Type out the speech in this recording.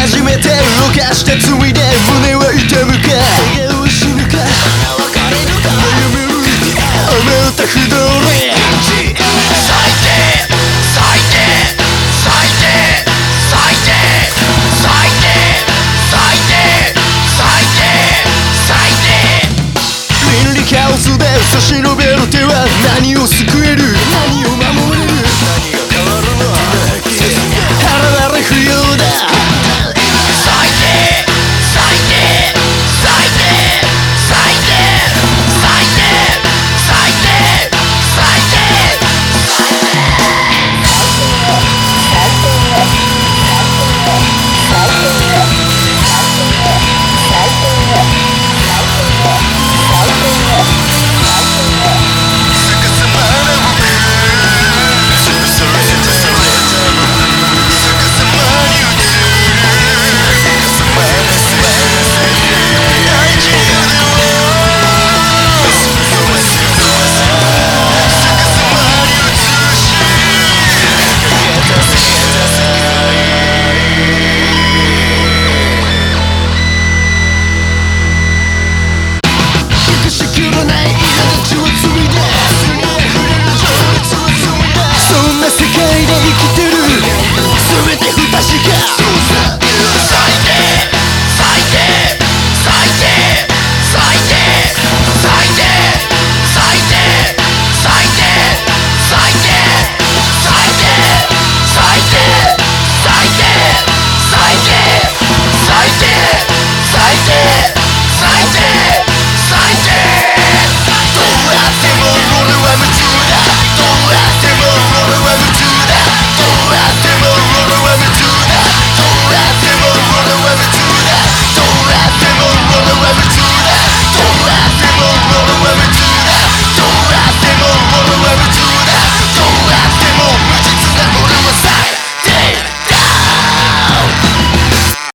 初めて動かした罪で胸は痛むか。笑顔死ぬか。別れるか歩あなた不動理最低最低最低最低最低最低。最低カオスで差し伸べる手は何を救る？